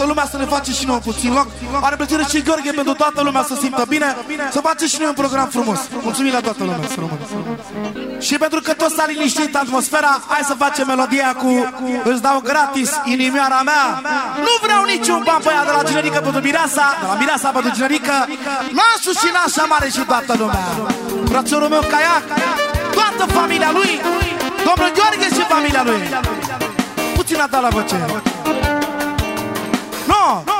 toată lumea să ne face și noi puțin loc. Are plăcere și Gheorghe pentru toată lumea să simtă bine, să face și noi un program frumos. Mulțumim la toată lumea, să rămână. Și pentru că tot s-a liniștit atmosfera, hai să facem melodia cu Îți dau gratis inimioara mea. Nu vreau niciun ban pe ea de la generică pentru Mireasa, de la Mireasa pentru generică, nașul și nașa mare și toată lumea. Frățiorul meu Caiac, toată familia lui, domnul Gheorghe și familia lui. Puțin a la voce. No. no.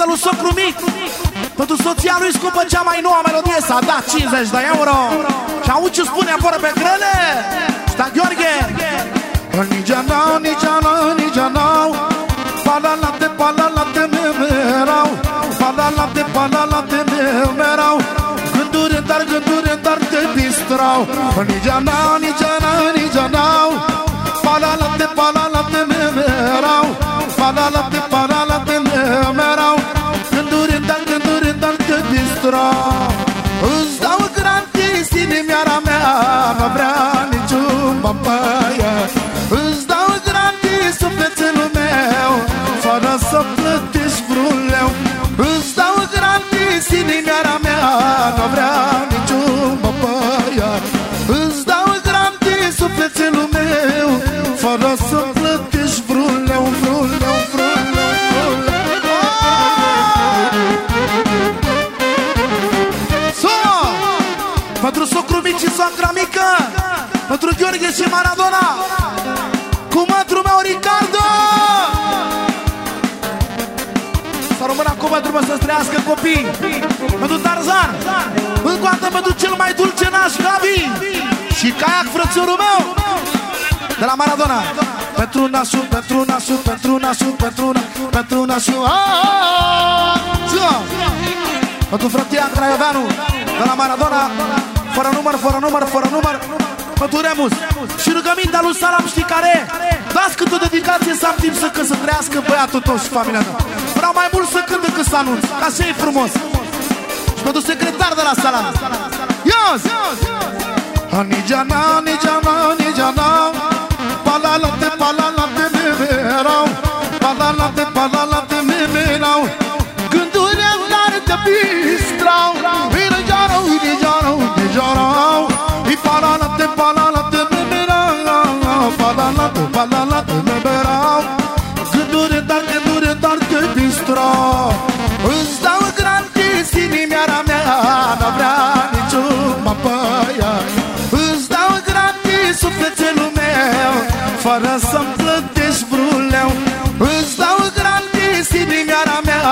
Din partea lui socru mic Pentru soția lui scumpă cea mai nouă melodie S-a dat 50 de euro. Și auzi ce spune afară pe grele? Sta Gheorghe. Nici anau, nici anau, nici anau Palalate, palalate, memerau Palalate, palalate, memerau Gânduri în dar, gânduri în dar te distrau. Nici anau, nici anau, Pentru socru mic și soacra mică Pentru Gheorghe și Maradona Cu mătru meu Ricardo! Să rămână cu mătru meu să-ți trăiască copii. Pentru Tarzan Încă o dată pentru cel mai dulce naș Gabi Și Caiac frățiorul meu De la Maradona. Pentru nașul, pentru nașul, pentru nașul, pentru nașul, pentru nașul Zi-o! Pentru frătia Craioveanu De la Maradona Fără număr, fără număr, fără număr. Pentru Remus Și rugămintea lui Salam știi care? E? Dați cât o dedicație să am timp să cânt Să trăiască băiatul tău și familia ta. Vreau mai mult să cânt decât să anunț Ca să e frumos. Și pentru secretar de la Salam. Ios! Nici ana, nici ana, nici ana Palalate, palalate, memerau Fără să-mi plătești vreun leu Îți dau gratis inimioara mea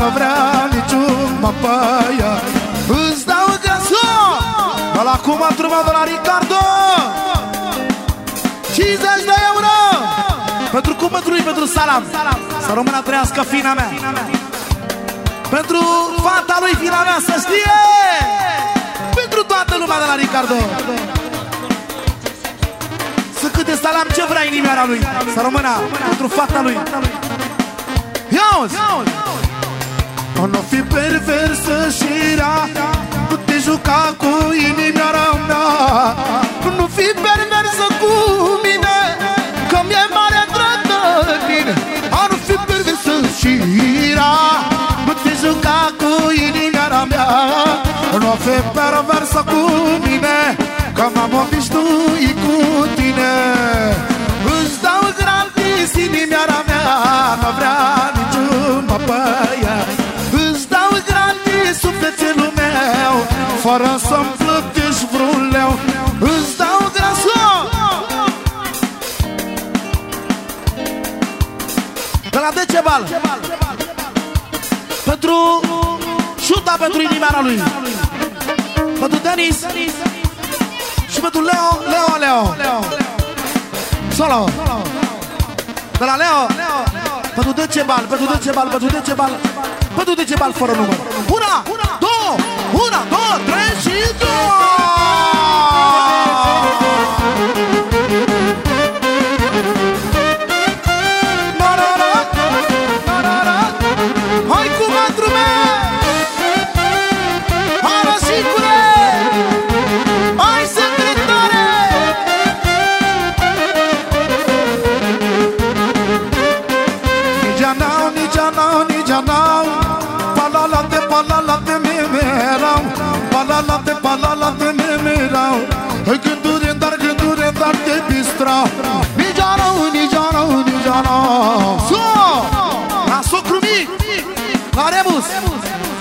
Nu vrea niciun mapaia Îți dau gratis De la cum am trumat de la Ricardo. 50 de euro! Pentru cuvântul lui, pentru salam? Să rămână trăiască fina mea. Pentru fata lui, fina mea, să știe! Pentru toată lumea de la Ricardo. Să câte salam ce vrea inimioara lui Să rămână pentru fata lui. Ia-uzi! O nu fi perversă și rea Nu te juca cu inimioara mea. Nu fi perversă cu mine Că mi-e mare drag de tine A nu fi perversă și rea Nu te juca cu inimioara mea. Nu fi perversă cu mine Că m-am obișnuit cu tine baia Îți dau gratis sufletul meu Fără să-mi plătești vreun leu. Îți dau grasă De la Decebal Pentru Șuta pentru inimea lui. Pentru Denis. Și pentru Leo Leo Leo. Solo. De la Leo, Leo bătute ce bal, bătute ce bal, bătute ce bal, bătute ce bal fără număr. Una, două, una, două, trei și două! La Remus!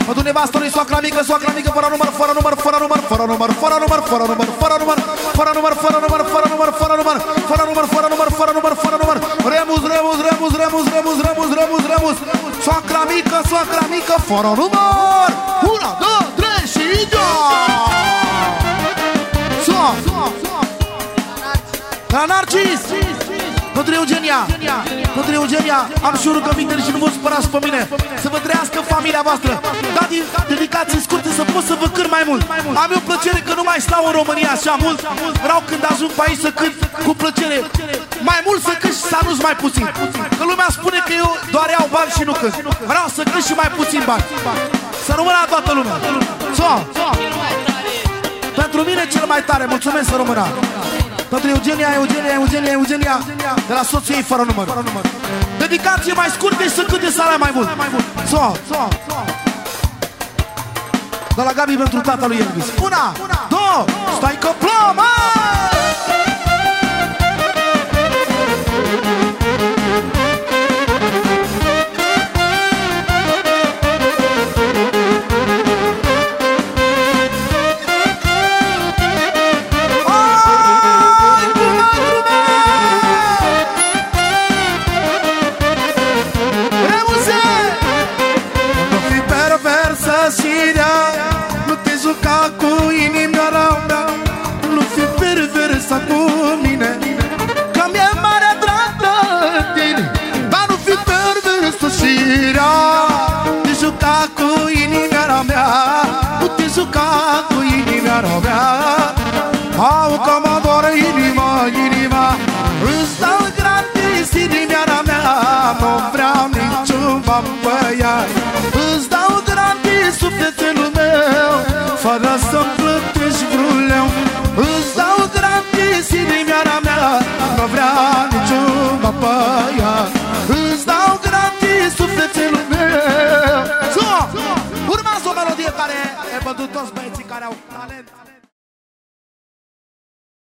Mă nevastă lui soacra mică, soacra mică, fără număr, fără număr, fără număr, fără număr, fără număr, fără număr, fără număr, fără număr, fără număr, fără număr, fără număr, fără număr, fără număr, fără număr, fără număr, Remus, Remus, Remus, Remus, Remus, Remus, Remus, Remus, soacra mică, soacra mică, fără număr! Una, două, trei și două! La Narcis! Pentru Eugenia! Pentru Eugenia! Am și o rugăminte și nu vă supărați pe mine. Să vă trăiască familia voastră. Da din dedicații scurte să pot să vă cânt mai mult. Am eu plăcere că nu mai stau în România așa mult. Vreau când ajung pe aici să cânt cu plăcere. Mai mult să cânt și să anunț mai puțin. Că lumea spune că eu doar iau bani și nu cânt. Vreau să cânt și mai puțin bani. Să rămână la toată lumea. So! Pentru mine cel mai tare, mulțumesc să rămână pentru Eugenia, Eugenia, Eugenia, Eugenia De la soțul ei fără număr. Dedicație mai scurtă și să câte sala mai mult. So, so, De la Gabi pentru tata lui Elvis. Una, două, stai că că mă dor inima, inima. Îți dau gratis inimioara mea. Nu vreau niciun ban băiat. Îți dau gratis sufletelul meu Fără să-mi plătești vreun leu. Îți dau gratis inimioara mea. Nu vreau niciun ban băiat. Îți dau gratis sufletelul meu. Urmează o melodie care e văzut toți băieții.